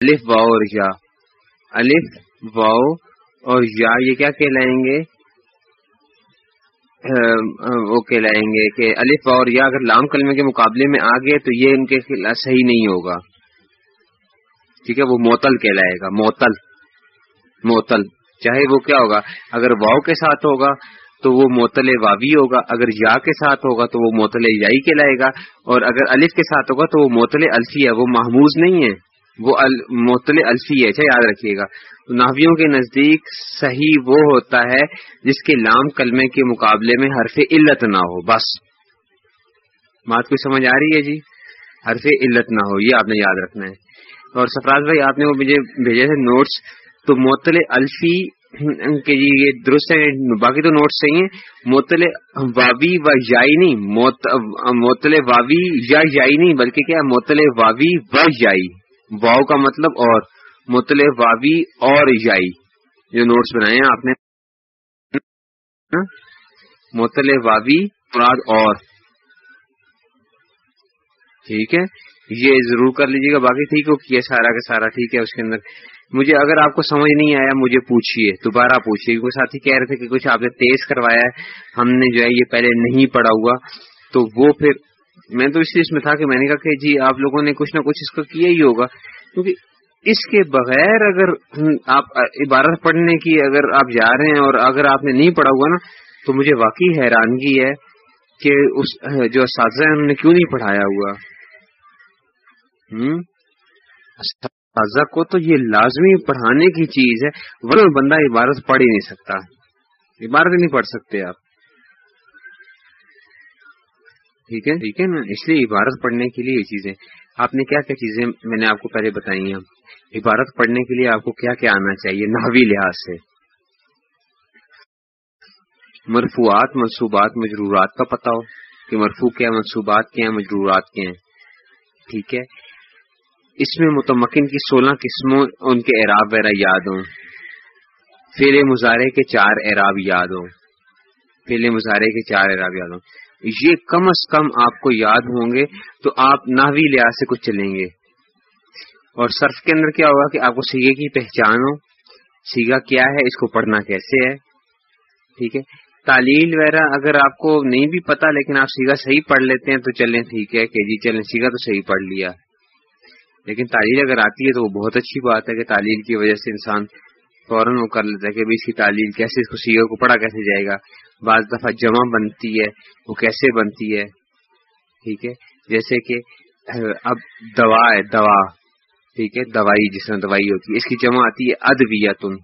الف واؤ اور یا۔ الف واؤ اور یا، یہ کیا کہلائیں گے؟ وہ کہلائیں گے کہ الف واؤ اور یا اگر لام کلمے کے مقابلے میں آ گئے تو یہ ان کے خلاف صحیح نہیں ہوگا۔ ٹھیک ہے، وہ موتل کہلائے گا موتل موتل چاہے وہ کیا ہوگا، اگر واؤ کے ساتھ ہوگا تو وہ موتل واوی ہوگا، اگر یا کے ساتھ ہوگا تو وہ موتل یائی کہلائے گا، اور اگر الف کے ساتھ ہوگا تو وہ موتل الفی ہے، وہ محموز نہیں ہے۔ وہ معطل الفی ہے اچھا یاد رکھیے گا۔ تو ناویوں کے نزدیک صحیح وہ ہوتا ہے جس کے لام کلمے کے مقابلے میں حرف علت نہ ہو، بس۔ بات کوئی سمجھ آ رہی ہے جی؟ حرف علت نہ ہو، یہ آپ نے یاد رکھنا ہے۔ اور سفراز بھائی، آپ نے وہ مجھے بھیجے تھے نوٹس تو معطل الفی کہ جی یہ درست ہے باقی تو نوٹس صحیح ہیں۔ معطل واوی و جائی نہیں معطل واوی یا جائی نہیں بلکہ کیا معطل واوی و جائی واؤ کا مطلب اور، مطلع واوی اور یائی جو نوٹس بنائے ہیں آپ نے۔ مطلع واوی، مراد اور۔ ٹھیک ہے؟ یہ ضرور کر لیجیے گا، باقی ٹھیک ہو کیا سارا کا سارا ٹھیک ہے، اس کے اندر۔ مجھے اگر آپ کو سمجھ نہیں آیا، مجھے پوچھیے دوبارہ پوچھیے کیونکہ ساتھی کہہ رہے تھے کہ کچھ آپ نے تیز کروایا ہے، ہم نے جو ہے یہ پہلے نہیں پڑھا ہوا، تو وہ پھر میں تو اس لیے اس میں تھا کہ میں نے کہا کہ جی آپ لوگوں نے کچھ نہ کچھ اس کو کیا ہی ہوگا۔ کیونکہ اس کے بغیر اگر آپ عبارت پڑھنے کی اگر آپ جا رہے ہیں اور اگر آپ نے نہیں پڑھا ہوا نا، تو مجھے واقعی حیرانگی ہے کہ اس، جو اساتذہ ہیں، انہوں نے کیوں نہیں پڑھایا ہوا؟ اساتذہ کو تو یہ لازمی پڑھانے کی چیز ہے۔ ورنہ بندہ عبارت پڑھ ہی نہیں سکتا۔ عبارت نہیں پڑھ سکتے آپ۔ ٹھیک ہے؟ ٹھیک ہے نا اس لیے عبارت پڑھنے کے لیے یہ چیزیں آپ نے کیا کیا چیزیں میں نے آپ کو پہلے بتائی ہیں؟ عبارت پڑھنے کے لیے آپ کو کیا کیا آنا چاہیے؟ نحوی لحاظ سے۔ مرفوعات، منصوبات، مجرورات کا پتا ہو کہ مرفوع کیا منصوبات کیا ہیں، مجرورات کیا ہیں۔ ٹھیک ہے؟ اس میں متمکن کی سولہ قسموں، ان کے اعراب وغیرہ یاد ہوں۔ فیل مظاہرے کے چار اعراب یاد ہوں۔ فیل مظاہرے کے چار اعراب یاد ہوں۔ یہ کم از کم آپ کو یاد ہوں گے تو آپ ناوی لحاظ سے کچھ چلیں گے۔ اور صرف کے اندر کیا ہوگا کہ آپ کو سیگے کی پہچان ہو، سیگا کیا ہے، اس کو پڑھنا کیسے ہے، ٹھیک ہے۔ تعلیل وغیرہ اگر آپ کو نہیں بھی پتا لیکن آپ سیگا صحیح پڑھ لیتے ہیں تو چلیں، ٹھیک ہے کہ جی چلیں، سیگا تو صحیح پڑھ لیا۔ لیکن تعلیل اگر آتی ہے تو وہ بہت اچھی بات ہے کہ تعلیل کی وجہ سے انسان فوراً وہ کر لیتا ہے کہ اس کی تعلیل کیسے اس کو سیگا کو پڑھا کیسے جائے گا؟ بعض دفعہ جمع بنتی ہے، وہ کیسے بنتی ہے؟ ٹھیک ہے؟ جیسے کہ، اب دوا ہے، دوا، ٹھیک ہے؟ دوائی، جس میں دوائی ہوتی ہے، اس کی جمع آتی ہے ادویتن،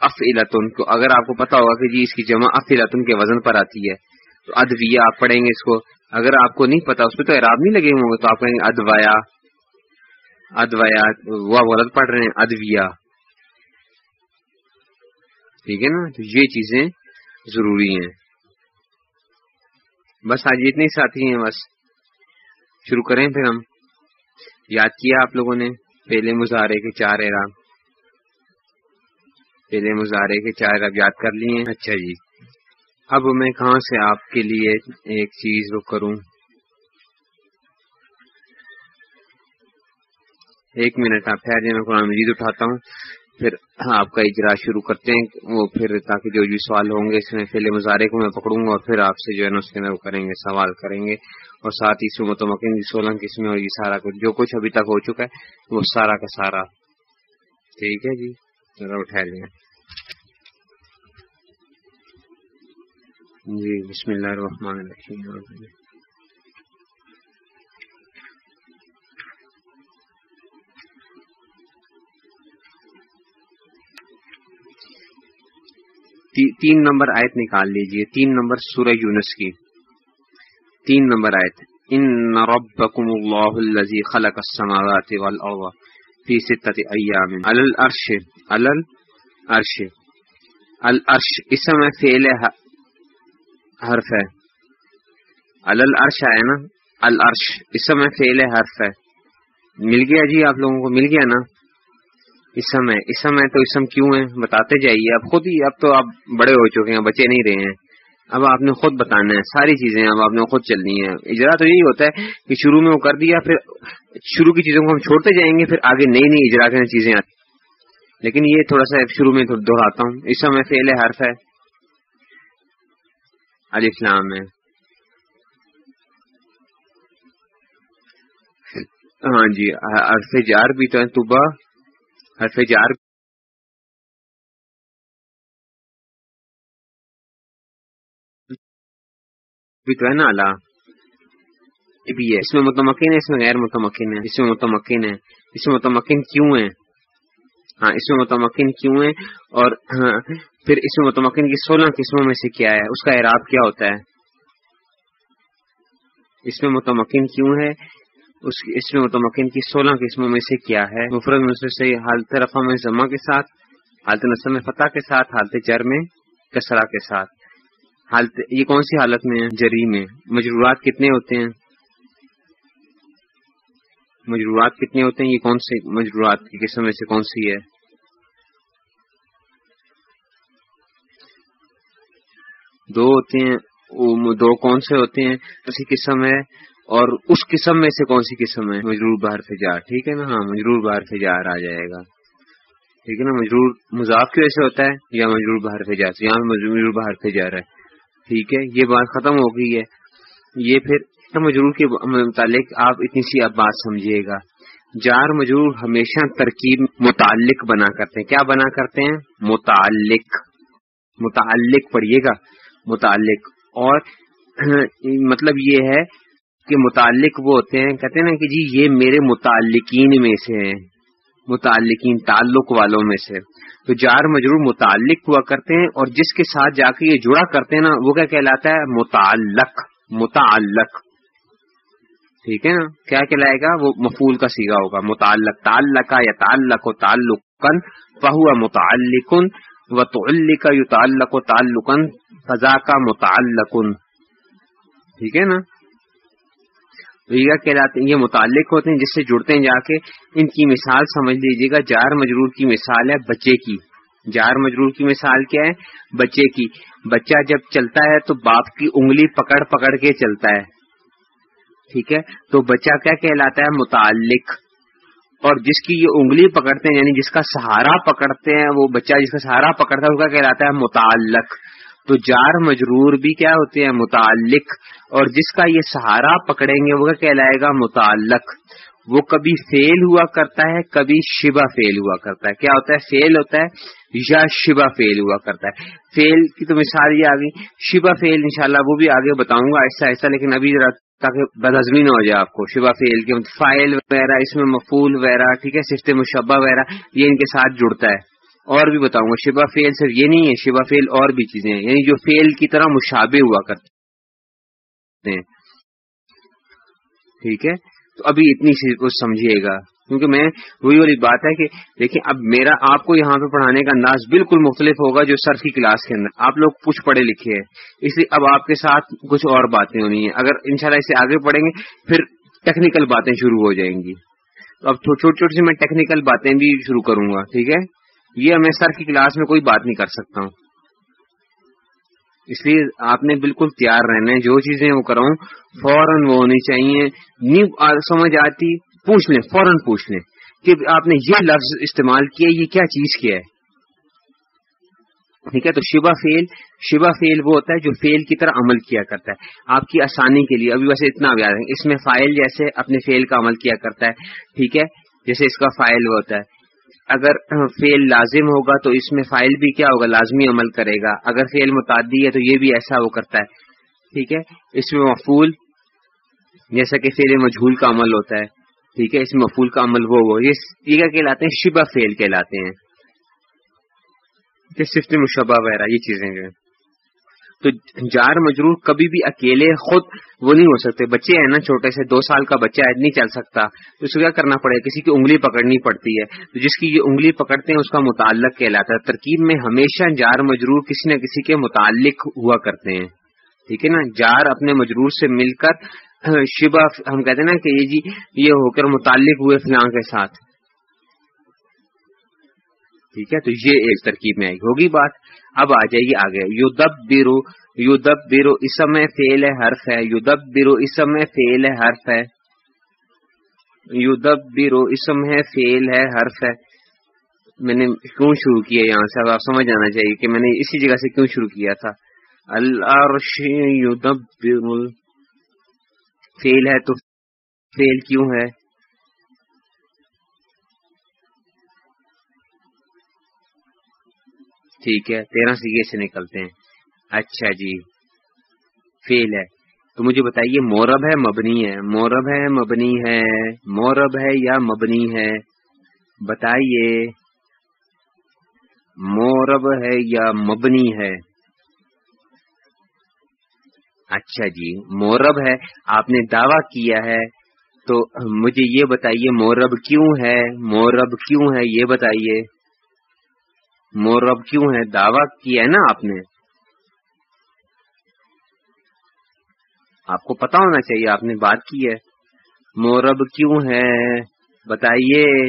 افعلتن کو اگر آپ کو پتا ہوگا کہ جی اس کی جمع افعلتن کے وزن پر آتی ہے، تو ادویہ آپ پڑھیں گے اس کو، اگر آپ کو نہیں پتا، اس پہ تو اعراب نہیں لگے ہوں گے، تو آپ کہیں گے ادویا ادویا، وہ غلط پڑھ رہے ہیں، ادویا ٹھیک ہے نا؟ تو یہ چیزیں ضروری ہیں۔ بس آج اتنے ساتھی ہیں، بس۔ شروع کریں پھر ہم۔ یاد کیا آپ لوگوں نے؟ پہلے مظاہرے کے چار اعراب پہلے مظاہرے کے چار اعراب یاد کر لیے اچھا جی۔ اب میں کہاں سے آپ کے لیے ایک چیز وہ کروں؟ ایک منٹ آپ ٹھہر میں قرآن مجید اٹھاتا ہوں۔ پھر ہاں، آپ کا اجرا شروع کرتے ہیں، وہ پھر تاکہ جو بھی سوال ہوں گے اس میں پہلے مظاہرے کو میں پکڑوں گا اور پھر آپ سے جو ہے نا اس کے اندر وہ کریں گے، سوال کریں گے اور ساتھ ہی سمت مکین سولہ قسمیں اور یہ سارا کچھ، جو کچھ ابھی تک ہو چکا ہے، وہ سارا کا سارا۔ ٹھیک ہے جی ذرا اٹھا لیں۔ جی بسم اللہ الرحمن الرحیم۔ تین نمبر آیت نکال لیجیے۔ تین نمبر سورہ یونس کی۔ تین نمبر آیت۔ ان ربکم اللہ الذی خلق السماوات والارض فی ستت ایام علی الارش علی الارش الارش اسم فعل حرف۔ ہے علی الارش آئے نا؟ الارش اسم فعل حرف۔ ہے مل گیا جی آپ لوگوں کو؟ مل گیا نا؟ اسم ہے اسم ہے تو اسم کیوں ہے؟ بتاتے جائیے۔ اب خود ہی، اب تو آپ بڑے ہو چکے ہیں، بچے نہیں رہے ہیں۔ اب آپ نے خود بتانا ہے، ساری چیزیں اب آپ نے خود چلنی ہے اجرا تو یہی ہوتا ہے کہ شروع میں وہ کر دیا، پھر شروع کی چیزوں کو ہم چھوڑتے جائیں گے، پھر آگے نئی نئی اجرا کے چیزیں آتی لیکن یہ تھوڑا سا شروع میں دہراتا ہوں۔ اس میں فیل حرف ہے۔ علی اسلام ہے۔ ہاں جی حرف جار بھی تو ہے توبہ حرف جار بھی تو ہے نا اللہ بھی ہے. اس میں متمکن ہے، اس میں غیر متمکن ہے. اس میں متمکن ہے. اس میں متمکن کیوں ہے؟ ہاں اس میں متمکن کیوں ہے؟ اور ہاں، پھر اس میں متمکن کی سولہ قسموں میں سے کیا ہے؟ اس کا اعراب کیا ہوتا ہے؟ اس میں متمکن کیوں ہے؟ اس میں متمکن کی سولہ قسموں میں سے کیا ہے؟ مفرد مصر سے حالت رفع میں جمع کے ساتھ، حالت نصر میں فتح کے ساتھ، حالت جر میں کسرا کے ساتھ۔ حالت یہ کون سی حالت میں جری میں۔ مجرورات کتنے ہوتے ہیں؟ مجرورات کتنے ہوتے ہیں؟ یہ کون سے مجرورات کی قسم میں سے کون سی ہے؟ دو ہوتے ہیں۔ دو کون سے ہوتے ہیں؟ اسی قسم ہے اور اس قسم میں سے کون سی قسم ہے؟ مجرور باہر سے جار ٹھیک ہے نا؟ ہاں مجرور باہر سے جار آ جائے گا. ٹھیک ہے نا؟ مجرور مذاق کی وجہ سے ہوتا ہے؟ یا مجرور باہر سے؟ جار یہاں مجرور باہر سے جا رہا ہے. ٹھیک ہے؟ یہ بات ختم ہو گئی ہے. یہ پھر مجرور کے متعلق آپ اتنی سی اب بات سمجھیے گا. جار مجرور ہمیشہ ترکیب متعلق بنا کرتے ہیں. کیا بنا کرتے ہیں؟ متعلق. متعلق پڑھیے گا. متعلق. اور مطلب یہ ہے کہ متعلق وہ ہوتے ہیں، کہتے ہیں نا کہ جی یہ میرے متعلقین میں سے ہیں، متعلقین تعلق والوں میں سے۔ تو جار مجرور متعلق ہوا کرتے ہیں اور جس کے ساتھ جا کے یہ جڑا کرتے ہیں نا، وہ کیا کہلاتا ہے؟ متعلق متعلق۔ ٹھیک ہے نا؟ کیا کہلائے گا؟ وہ مفول کا سیگا ہوگا۔ متعلق تعلق یا تعلق و تعلقن فہو متعلقن و تعلق یو تعلق و تعلقن فضا کا متعلقن۔ ٹھیک ہے نا؟ یہ کہلاتے ہیں، یہ متعلق ہوتے ہیں، جس سے جڑتے ہیں جا کے۔ ان کی مثال سمجھ لیجیے گا، جار مجرور کی مثال ہے بچے کی۔ جار مجرور کی مثال کیا ہے؟ بچے کی۔ بچہ جب چلتا ہے تو باپ کی انگلی پکڑ پکڑ کے چلتا ہے۔ ٹھیک ہے؟ تو بچہ کیا کہلاتا ہے؟ متعلق۔ اور جس کی یہ انگلی پکڑتے ہیں یعنی جس کا سہارا پکڑتے ہیں، وہ بچہ جس کا سہارا پکڑتا ہے، اس کا کہلاتا ہے متعلق۔ تو جار مجرور بھی کیا ہوتے ہیں؟ متعلق۔ اور جس کا یہ سہارا پکڑیں گے، وہ کہلائے گا؟ متعلق۔ وہ کبھی فیل ہوا کرتا ہے، کبھی شبہ فیل ہوا کرتا ہے۔ کیا ہوتا ہے؟ فیل ہوتا ہے یا شبہ فیل ہوا کرتا ہے۔ فیل کی تو مثال یہ آ گئی۔ شبہ فیل انشاءاللہ وہ بھی آگے بتاؤں گا ایسا ایسا، لیکن ابھی ذرا تاکہ بدہضمی نہ ہو جائے آپ کو۔ شبہ فیل کے مطلب فائل وغیرہ، اس میں مفول وغیرہ، ٹھیک ہے؟ سسٹم مشبہ وغیرہ، یہ ان کے ساتھ جڑتا ہے۔ اور بھی بتاؤں گا، شبہ فیل صرف یہ نہیں ہے، شبہ فیل اور بھی چیزیں ہیں۔ یعنی جو فیل کی طرح مشابے ہوا کرتے ہیں۔ ٹھیک ہے؟ تو ابھی اتنی سی کچھ سمجھیے گا۔ کیونکہ میں وہی والی بات ہے کہ دیکھیں، اب میرا آپ کو یہاں پہ پڑھانے کا انداز بالکل مختلف ہوگا جو سر کی کلاس کے اندر۔ آپ لوگ کچھ پڑھے لکھے ہیں۔ اس لیے اب آپ کے ساتھ کچھ اور باتیں ہونی ہیں۔ اگر انشاءاللہ اسے آگے پڑھیں گے، پھر ٹیکنیکل باتیں شروع ہو جائیں گی۔ اب چھوٹی چھوٹی سی میں ٹیکنیکل باتیں بھی شروع کروں گا، ٹھیک ہے؟ یہ میں سر کی کلاس میں کوئی بات نہیں کر سکتا ہوں۔ اس لیے آپ نے بالکل تیار رہنا ہے۔ جو چیزیں وہ کراؤں، فوراً وہ ہونی چاہیے۔ نہیں سمجھ آتی، پوچھ لیں، فوراً پوچھ لیں کہ آپ نے یہ لفظ استعمال کیا، یہ کیا چیز کیا ہے؟ ٹھیک ہے، تو شبہ فیل شبہ فیل وہ ہوتا ہے جو فیل کی طرح عمل کیا کرتا ہے۔ آپ کی آسانی کے لیے، ابھی ویسے اتنا یاد ہے۔ اس میں فائل جیسے اپنے فیل کا عمل کیا کرتا ہے۔ ٹھیک ہے، جیسے اس کا فائل ہوتا ہے۔ اگر فیل لازم ہوگا تو اس میں فائل بھی کیا ہوگا؟ لازمی عمل کرے گا۔ اگر فیل متعدی ہے تو یہ بھی ایسا وہ کرتا ہے۔ ٹھیک ہے؟ اس میں مفول جیسا کہ فیل مجھول کا عمل ہوتا ہے۔ ٹھیک ہے؟ اس میں مفول کا عمل وہ یہ کیا کہلاتے ہیں؟ شبہ فیل کہلاتے ہیں۔ صفت مشبہ وغیرہ، یہ چیزیں جو تو جار مجرور کبھی بھی اکیلے خود وہ نہیں ہو سکتے۔ بچے ہیں نا، چھوٹے سے دو سال کا بچہ ہے، نہیں چل سکتا۔ تو اس کو کیا کرنا پڑے؟ کسی کی انگلی پکڑنی پڑتی ہے۔ تو جس کی یہ انگلی پکڑتے ہیں، اس کا متعلق کہلاتا ہے۔ ترکیب میں ہمیشہ جار مجرور کسی نہ کسی کے متعلق ہوا کرتے ہیں۔ ٹھیک ہے نا؟ جار اپنے مجرور سے مل کر شبہ، ہم کہتے ہیں نا کہ یہ جی یہ ہو کر متعلق ہوئے فلاں کے ساتھ۔ ٹھیک ہے؟ تو یہ ایک ترکیب میں آئی۔ ہوگی بات۔ اب آ جائیے آگے۔ یو دب بیرو یو دب بیرو اسم فیل حرف ہے۔ یو دب بیرو اسم فیل حرف ہے۔ یو دب بیرو اسم ہے فیل ہے حرف ہے۔ میں نے کیوں شروع کیا یہاں سے؟ اب آپ سمجھ آنا چاہیے کہ میں نے اسی جگہ سے کیوں شروع کیا تھا۔ الرش یو دب فیل ہے تو فیل کیوں ہے؟ ٹھیک ہے، تیرہ سیگے سے نکلتے ہیں۔ اچھا جی فیل ہے۔ تو مجھے بتائیے، مورب ہے، مبنی ہے۔ مورب ہے، مبنی ہے۔ مورب ہے یا مبنی ہے؟ بتائیے، مورب ہے یا مبنی ہے؟ اچھا جی مورب ہے۔ آپ نے دعویٰ کیا ہے، تو مجھے یہ بتائیے، مورب کیوں ہے؟ مورب کیوں ہے؟ یہ بتائیے۔ مورب کیوں ہے؟ دعویٰ کیا ہے نا آپ نے؟ آپ کو پتا ہونا چاہیے، آپ نے بات کی ہے۔ مورب کیوں ہے؟ بتائیے۔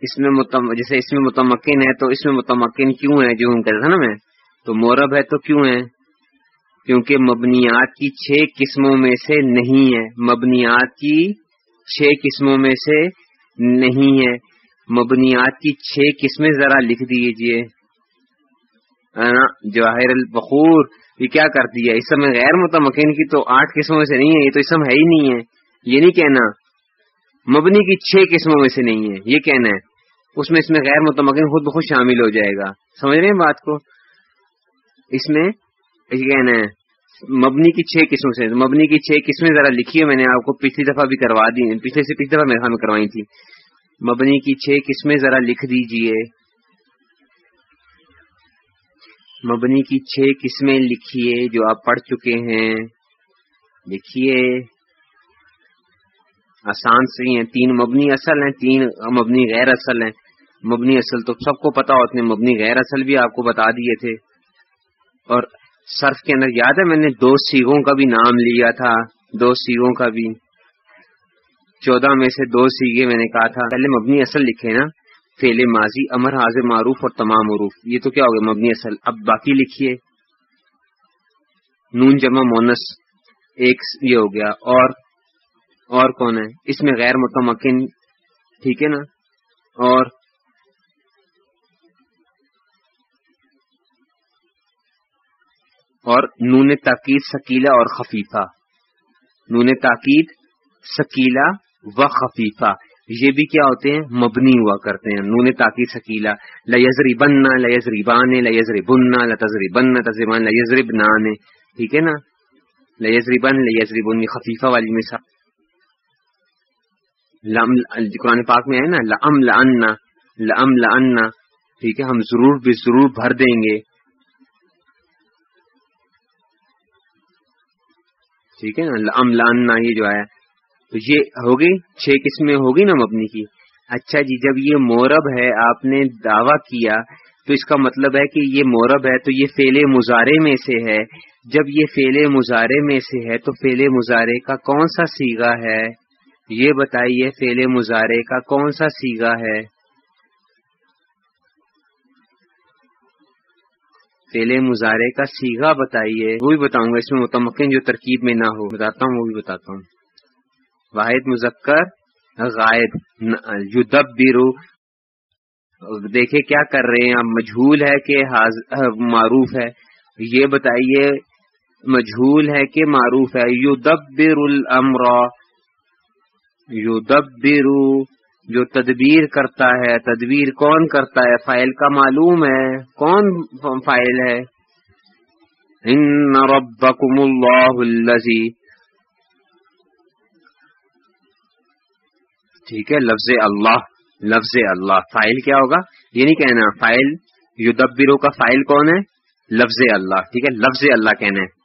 اس میں متم... جیسے اس میں متمکن ہے تو اس میں متمکن کیوں ہے؟ جو ہم کہتے ہیں نا میں، تو مورب ہے تو کیوں ہے؟ کیونکہ مبنیات کی چھ قسموں میں سے نہیں ہے۔ مبنیات کی چھ قسموں میں سے نہیں ہے۔ مبنیات کی چھ قسمیں ذرا لکھ دیجیے جواہر البخور، یہ کیا کرتی ہے؟ اس میں غیر متمکن کی تو آٹھ قسموں سے نہیں ہے، یہ تو اسم ہے ہی نہیں ہے۔ یہ نہیں کہنا۔ مبنی کی چھ قسموں میں سے نہیں ہے۔ یہ کہنا ہے۔ اس میں اس میں غیر متمکن خود بخود شامل ہو جائے گا۔ سمجھ رہے ہیں بات کو؟ اس میں یہ کہنا ہے۔ مبنی کی چھ قسموں سے۔ مبنی کی چھ قسمیں ذرا لکھی ہے میں نے آپ کو پچھلی دفعہ بھی کروا دی پچھلے سے پچھلی دفعہ میرے خیال میں کروائی تھی۔ مبنی کی چھ قسمیں ذرا لکھ دیجیے۔ مبنی کی چھ قسمیں لکھیے جو آپ پڑھ چکے ہیں۔ لکھیے۔ آسان سے ہیں، تین مبنی اصل ہیں، تین مبنی غیر اصل ہیں۔ مبنی اصل تو سب کو پتا ہوتے ہیں مبنی غیر اصل بھی آپ کو بتا دیے تھے۔ اور صرف کے اندر یاد ہے، میں نے دو سیگوں کا بھی نام لیا تھا، دو سیگوں کا بھی۔ چودہ میں سے دو سیگے میں نے کہا تھا۔ پہلے مبنی اصل لکھے نا۔ فیل ماضی، امر، حاضر، معروف اور تمام عروف یہ تو کیا ہو گیا؟ مبنی اصل۔ اب باقی لکھیے۔ نون جمع مونس، ایک یہ ہو گیا۔ اور اور کون ہے؟ اس میں غیر متمکن، ٹھیک ہے نا؟ اور اور نون تاکید سکیلا اور خفیفہ۔ نون تاکید سکیلا و خفیفہ۔ یہ بھی کیا ہوتے ہیں؟ مبنی ہوا کرتے ہیں۔ نون تاکید سکیلا لزری بننا لزری بانے لزری بننا لزری بننا تزربان لزری بنانے ٹھیک ہے نا؟ لزری بن لزری بن خفیفہ والی مثال قرآن پاک میں ہے نا؟ لم لنا لم لنا ٹھیک ہے؟ ہم ضرور بھی ضرور بھر دیں گے۔ ٹھیک ہے نا؟ لم لنا یہ جو ہے تو یہ ہوگی؟ چھ قسمیں ہوگی نا مبنی کی۔ اچھا جی جب یہ مورب ہے، آپ نے دعویٰ کیا، تو اس کا مطلب ہے کہ یہ مورب ہے تو یہ فیل مظاہرے میں سے ہے۔ جب یہ فیل مظاہرے میں سے ہے تو فیل مظاہرے کا کون سا سیگا ہے؟ یہ بتائیے فیل مظاہرے کا کون سا سیگا ہے؟ فیل مظاہرے کا سیگا بتائیے۔ وہ بھی بتاؤں گا، اس میں متمکن جو ترکیب میں نہ ہو۔ بتاتا ہوں، وہ بھی بتاتا ہوں۔ واحد مذکر، غائب یدب بیرو دیکھے کیا کر رہے ہیں مجھول ہے کہ معروف ہے. یہ بتائیے، مجھول ہے کہ معروف ہے. یو دب الامر. یو جو تدبیر کرتا ہے. تدبیر کون کرتا ہے؟ فائل کا معلوم ہے. کون فائل ہے؟ ان ربکم اللہ الذی ٹھیک ہے، لفظ اللہ لفظ اللہ۔ فائل کیا ہوگا؟ یہ نہیں کہنا فائل یو کا فائل کون ہے؟ لفظ اللہ۔ ٹھیک ہے، لفظ اللہ کہنا ہے۔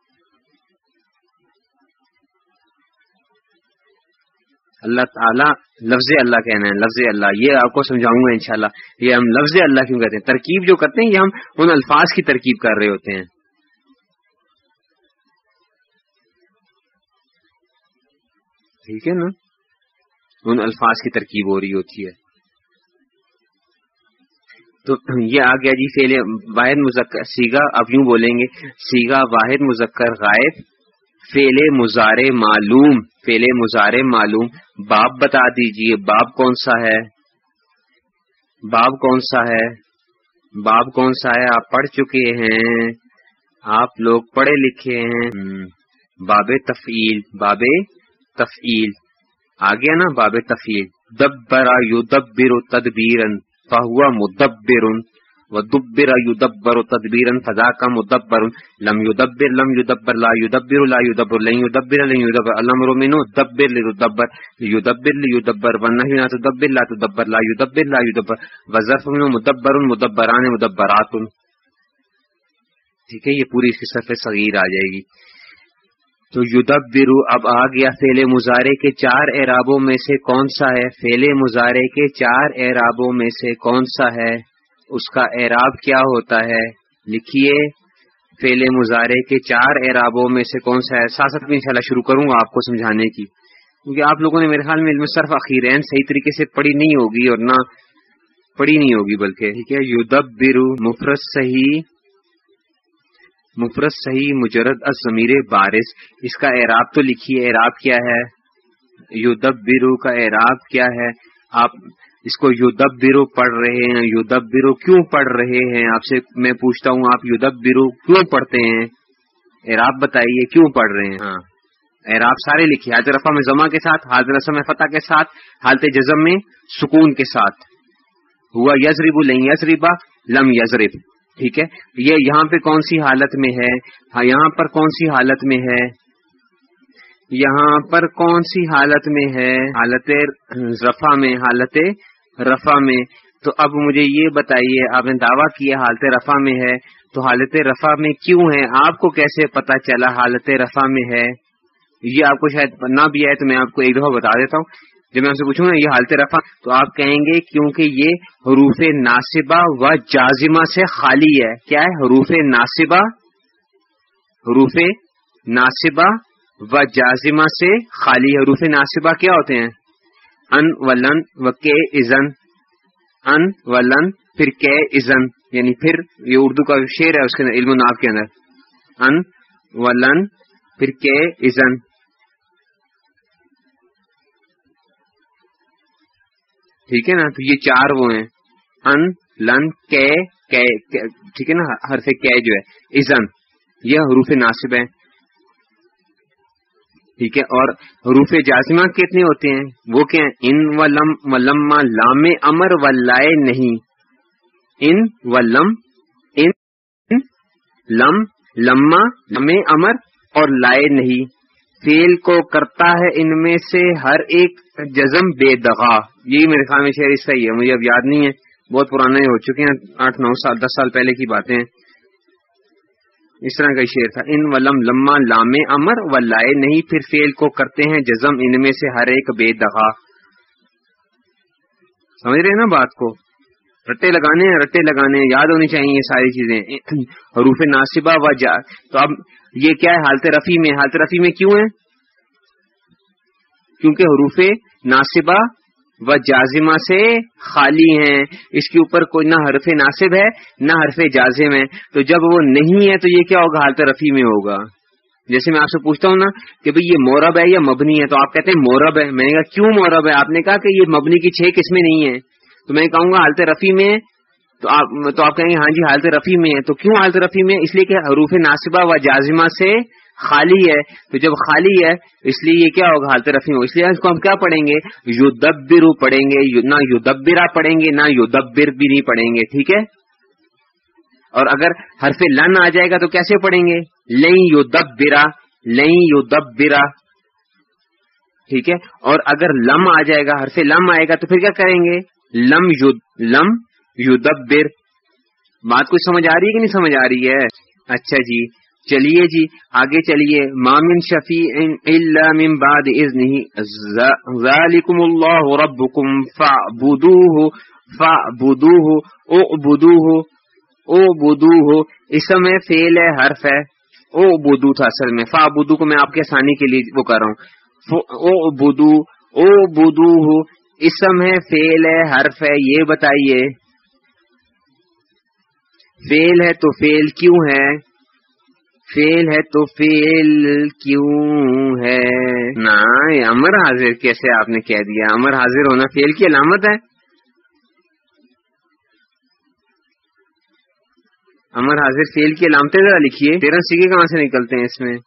اللہ تعالیٰ لفظ اللہ کہنا ہے، لفظ اللہ۔ یہ آپ کو سمجھاؤں گا انشاءاللہ۔ یہ ہم لفظ اللہ کیوں کہتے ہیں؟ ترکیب جو کرتے ہیں، یہ ہم ان الفاظ کی ترکیب کر رہے ہوتے ہیں۔ ٹھیک ہے نا؟ ان الفاظ کی ترکیب ہو رہی ہوتی ہے۔ تو یہ آ گیا جی فیل واحد مذکر سیگا اب یوں بولیں گے سیگا واحد مذکر غائب فیل مزار معلوم فیل مزار معلوم۔ باب بتا دیجیے، باب کون سا ہے؟ باب کون سا ہے؟ باب کون سا ہے؟ آپ پڑھ چکے ہیں، آپ لوگ پڑھے لکھے ہیں۔ باب تفیل باب تفیل آ گیا نا، باب تفیل۔ دبرا یو دبر تدبیرن فہوا مدبر ودبر یدبر تدبیرا، فذاک مدبر۔ لم یدبر لم یدبر، لا یدبر لا یدبر، لن یدبر لن یدبر۔ الامر منه دبر ليدبر یدبر ليدبر والنهي لا تدبر لا تدبر۔ لا یدبر لا یدبر۔ وظرف منه مدبر، مدبران مدبرات۔ ٹھیک ہے، یہ پوری اس کی صرف صغیر آ جائے گی۔ تو یدبر اب آ گیا فیل مظاہرے کے چار اعرابوں میں سے کون سا ہے؟ فیل مظاہرے کے چار اعرابوں میں سے کون سا ہے؟ اس کا اعراب کیا ہوتا ہے؟ لکھیے فیل مظاہرے کے چار اعرابوں میں سے کون سا ہے؟ سیاست میں انشاءاللہ شروع کروں گا آپ کو سمجھانے کی۔ کیونکہ آپ لوگوں نے میرے خیال میں علم صرف اخیرین صحیح طریقے سے پڑھی نہیں ہوگی اور نہ پڑھی نہیں ہوگی بلکہ۔ ٹھیک ہے یودب برو صحیح مفرت صحیح مجرد ضمیر بارش اس کا اعراب تو لکھیے اعراب کیا ہے؟ یودب برو کا اعراب کیا ہے؟ آپ اس کو یودب برو پڑھ رہے ہیں یودب برو کیوں پڑھ رہے ہیں؟ آپ سے میں پوچھتا ہوں آپ یودب برو کیوں پڑھتے ہیں؟ اعراب بتائیے کیوں پڑھ رہے ہیں؟ ہاں۔ اعراب سارے لکھے حاضر رفا میں زما کے ساتھ حاضر رسم فتح کے ساتھ حالت جزم میں سکون کے ساتھ۔ ہوا یزریب لیں یزریبا لم یزرب۔ ٹھیک ہے؟ یہ یہاں پہ کون سی حالت میں ہے؟ ہاں، یہاں پر کون سی حالت میں ہے؟ یہاں پر کون سی حالت میں ہے؟ حالت رفا میں، حالت رفع میں۔ تو اب مجھے یہ بتائیے، آپ نے دعویٰ کیا حالت رفع میں ہے؟ تو حالت رفع میں کیوں ہے؟ آپ کو کیسے پتا چلا حالت رفع میں ہے؟ یہ آپ کو شاید نہ بھی ہے تو میں آپ کو ایک دفعہ بتا دیتا ہوں۔ جب میں آپ سے پوچھوں گا یہ حالت رفع، تو آپ کہیں گے کیونکہ یہ حروف ناصبہ و جازمہ سے خالی ہے۔ کیا ہے؟ حروف ناصبہ حروف ناصبہ و جازمہ سے خالی حروف ناصبہ کیا ہوتے ہیں؟ ان ولن و کے ازن ان ولن پھر کے ازن یعنی پھر یہ اردو کا شعر ہے اس کے اندر، علم ناف کے اندر۔ ان ولن پھر کے ازن ٹھیک ہے نا؟ تو یہ چار وہ ہیں۔ ان، لن، کے ٹھیک ہے نا؟ ہر سے کے جو ہے۔ ازن یہ حروف ناصب ہیں۔ ٹھیک ہے؟ اور حروف جازمہ کتنے ہوتے ہیں؟ وہ کیا ہیں؟ ان و لم و لما لام امر و لائے نہیں۔ ان و لم، ان لم لما لم امر اور لائے نہیں۔ فیل کو کرتا ہے ان میں سے ہر ایک۔ جزم بے دغا۔ یہی میرے خیال میں شہر صحیح ہے۔ مجھے اب یاد نہیں ہے۔ بہت پرانے ہو چکے ہیں۔ آٹھ نو سال، دس سال پہلے کی باتیں اس طرح کا شعر تھا۔ ان ولم لما لام امر و لائے نہیں، پھر فیل کو کرتے ہیں جزم۔ ان میں سے ہر ایک بے دغا۔ سمجھ رہے ہیں نا بات کو؟ رٹے لگانے ہیں، رٹے لگانے ہیں۔ یاد ہونی چاہیے یہ ساری چیزیں۔ حروف ناصبہ و جا تو اب یہ کیا ہے؟ حالت رفیع میں۔ حالت رفیع میں کیوں ہے کیونکہ حروف ناصبہ و جازمہ سے خالی ہیں۔ اس کے اوپر کوئی نہ حرف ناصب ہے، نہ حرف جازم ہے۔ تو جب وہ نہیں ہے تو یہ کیا ہوگا؟ حالت رفیع میں ہوگا۔ جیسے میں آپ سے پوچھتا ہوں نا کہ بھئی یہ مورب ہے یا مبنی ہے، تو آپ کہتے ہیں مورب ہے۔ میں نے کہا کیوں مورب ہے؟ آپ نے کہا کہ یہ مبنی کی چھ قسمیں نہیں ہیں۔ تو میں کہوں گا حالت رفیع میں تو آپ تو آپ کہیں گے ہاں جی حالت رفیع میں ہے۔ تو کیوں حالت رفیع میں اس لیے کہ حروف ناصبہ و جازمہ سے خالی ہے، تو جب خالی ہے، اس لیے یہ کیا ہوگا؟ حالت رفیع اس لیے اس کو ہم کیا پڑھیں گے؟ یو دبرو پڑھیں گے نہ یو دبرا پڑھیں گے، نہ یو دبر بھی نہیں پڑھیں گے، ٹھیک ہے؟ اور اگر حرف لن آ جائے گا تو کیسے پڑھیں گے؟ لئی یو دب برا لئی یو دب برا ٹھیک ہے؟ اور اگر لم آ جائے گا، حرف لم آئے گا، تو پھر کیا کریں گے؟ لم یو لم یو دب بات کچھ سمجھ آ رہی ہے کہ نہیں سمجھ آ رہی ہے؟ اچھا جی۔ چلیے جی آگے چلیے۔ مامن شفیع من بعد ذالکم اللہ ربکم فاعبدوه فاعبدوه، اعبدوه اعبدوه۔ اسم فعل ہے، حرف ہے۔ اعبدو تھا اصل میں۔ فاعبدو کو میں آپ کے آسانی کے لیے وہ کر رہا ہوں۔ اعبدو، اعبدوه۔ اسم ہے فعل ہے، حرف ہے۔ یہ بتائیے فیل ہے تو فیل کیوں ہے؟ فیل ہے تو فیل کیوں ہے؟ نا امر حاضر کیسے آپ نے کہہ دیا؟ امر حاضر ہونا فیل کی علامت ہے۔ امر حاضر فیل کی علامتیں ذرا لکھیے۔ تیرہ سیکھے کہاں سے نکلتے ہیں اس میں؟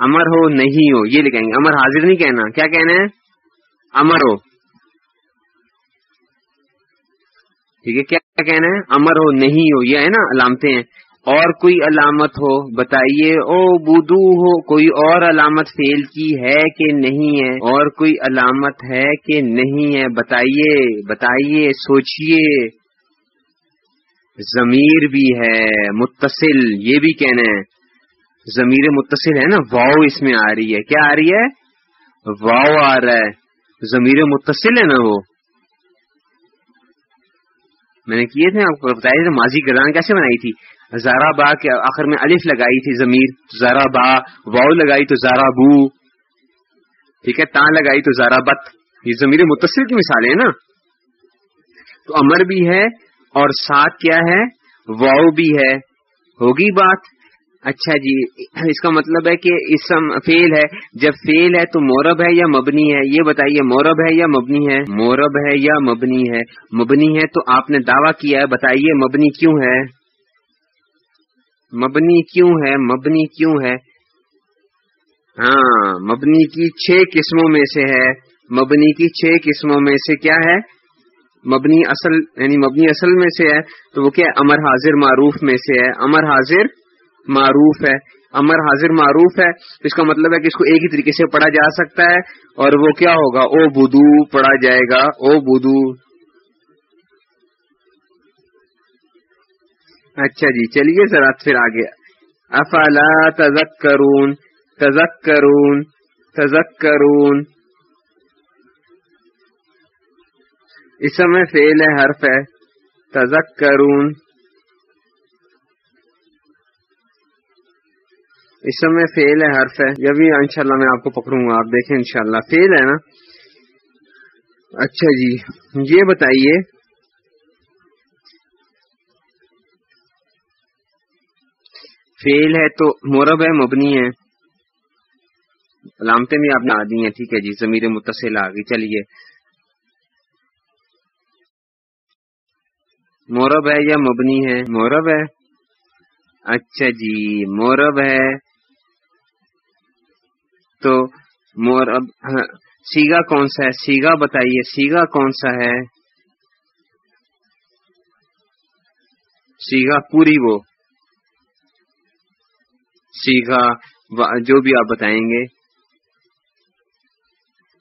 امر ہو، نہیں ہو، یہ لکھیں گے۔ امر حاضر نہیں کہنا۔ کیا کہنا ہے؟ امر ہو۔ ٹھیک ہے، کیا کہنا ہے؟ امر ہو، نہیں ہو، یہ ہے نا، علامتیں ہیں۔ اور کوئی علامت ہو، بتائیے۔ او بدو ہو، کوئی اور علامت فیل کی ہے کہ نہیں ہے؟ اور کوئی علامت ہے کہ نہیں ہے؟ بتائیے بتائیے سوچئے ضمیر بھی ہے، متصل، یہ بھی کہنا ہے۔ ضمیر متصل ہے نا، واؤ اس میں آ رہی ہے۔ کیا آ رہی ہے؟ واؤ آ رہا ہے۔ ضمیر متصل ہے نا وہ۔ میں نے کیے تھے، آپ کو بتایا تھا ماضی گردان کیسے بنائی تھی؟ زارا با کے آخر میں الف لگائی تھی ضمیر، زارا با واؤ لگائی تو زارا بو۔ ٹھیک ہے، تا لگائی تو زارا بت۔ یہ ضمیر متصل کی مثال ہے نا؟ تو امر بھی ہے اور ساتھ کیا ہے؟ واؤ بھی ہے۔ ہوگی بات؟ اچھا جی اس کا مطلب ہے کہ اسم فیل ہے، جب فیل ہے تو مورب ہے یا مبنی ہے؟ یہ بتائیے، مورب ہے یا مبنی ہے؟ مورب ہے یا مبنی ہے؟ مبنی ہے تو آپ نے دعویٰ کیا ہے، بتائیے مبنی کیوں ہے؟ مبنی کیوں ہے؟ مبنی کیوں ہے؟ ہاں مبنی کی چھ قسموں میں سے ہے۔ مبنی کی چھ قسموں میں سے کیا ہے؟ مبنی اصل یعنی مبنی اصل میں سے ہے، تو وہ کیا امر حاضر معروف میں سے ہے۔ امر حاضر معروف ہے، امر حاضر معروف ہے، اس کا مطلب ہے کہ اس کو ایک ہی طریقے سے پڑھا جا سکتا ہے، اور وہ کیا ہوگا؟ او بدو، پڑھا جائے گا، او بدو۔ اچھا جی چلیے ذرا پھر آگے۔ افلا تزک کرون تزک کرون تزک کرون اس میں فیل ہے حرف ہے تزک اس سمے فیل ہے، حرف ہے۔ یہ بھی انشاءاللہ میں آپ کو پکڑوں گا، آپ دیکھیں انشاءاللہ۔ فیل ہے نا؟ اچھا جی یہ بتائیے۔ فیل ہے تو مورب ہے، مبنی ہے۔ علامتیں بھی آپ نے آ دی ہیں، ٹھیک ہے جی زمیر متصل آ گئی۔ چلیے۔ مورب ہے یا مبنی ہے؟ مورب ہے۔ اچھا جی مورب ہے۔ تو مور ہاں، سیگا کون سا ہے؟ سیگا بتائیے، سیگا کون سا ہے؟ سیگا پوری وہ۔ سیگا جو بھی آپ بتائیں گے۔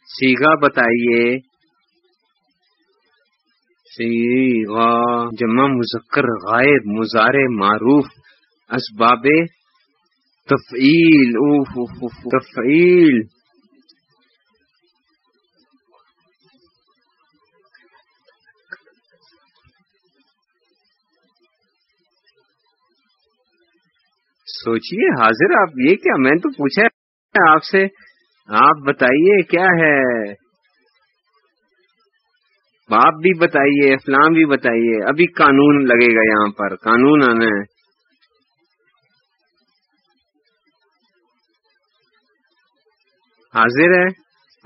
سیگا بتائیے۔ سیگا جمع، مذکر، غائب مزار معروف، اسباب تفعیل تفعیل۔ سوچئے، حاضر، آپ یہ کیا؟ میں تو پوچھا آپ سے، آپ بتائیے کیا ہے؟ باپ بھی بتائیے فلام بھی بتائیے، ابھی قانون لگے گا یہاں پر، قانون آنا ہے۔ حاضر ہے؟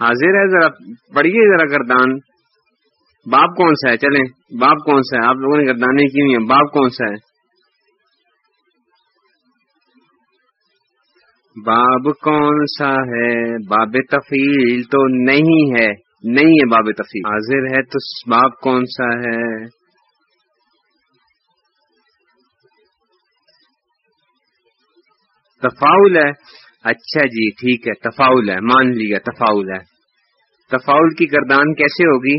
حاضر ہے؟ ذرا پڑھیے ذرا گردان۔ باپ کون سا ہے؟ چلیں، باپ کون سا ہے؟ آپ لوگوں نے گردانے کی ہوئی ہیں۔ باپ کون سا ہے؟ باب کون سا ہے؟ باب تفیل تو نہیں ہے۔ نہیں ہے باب تفیل۔ حاضر ہے تو باب کون سا ہے؟ تفاول ہے۔ اچھا جی ٹھیک ہے تفاول ہے، مان لیا تفاول ہے۔ تفاول کی گردان کیسے ہوگی؟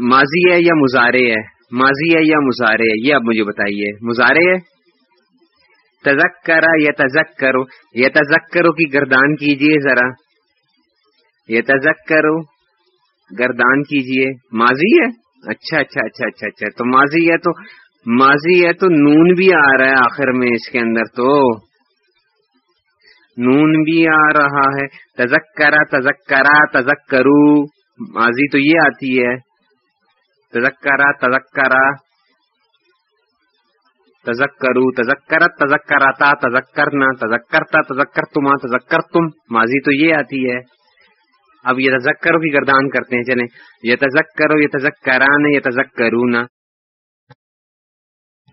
ماضی ہے یا مظاہرے ہے؟ ماضی ہے یا مظاہرے ہے؟ یہ اب مجھے بتائیے مظاہرے ہے؟ تزک کرا یا تزک کرو یا تزک کرو کی گردان کیجیے ذرا۔ یہ تزک کرو گردان کیجیے۔ ماضی ہے؟ اچھا اچھا اچھا اچھا اچھا۔ تو ماضی ہے تو، ماضی ہے تو نون بھی آ رہا ہے آخر میں اس کے اندر تو۔ نون بھی آ رہا ہے۔ تذکرا تذکرا تذکرو۔ ماضی تو یہ آتی ہے۔ تذکرا تذکرا تذکرو تذکرت تذکراتا تذکرنا، تذکرتا، تذکرتما، تذکرتم۔ ماضی تو یہ آتی ہے۔ اب یہ تذکروں کی گردان کرتے ہیں، چلیں۔ یہ تذکرو، یہ تذکران، یہ تذکرونا۔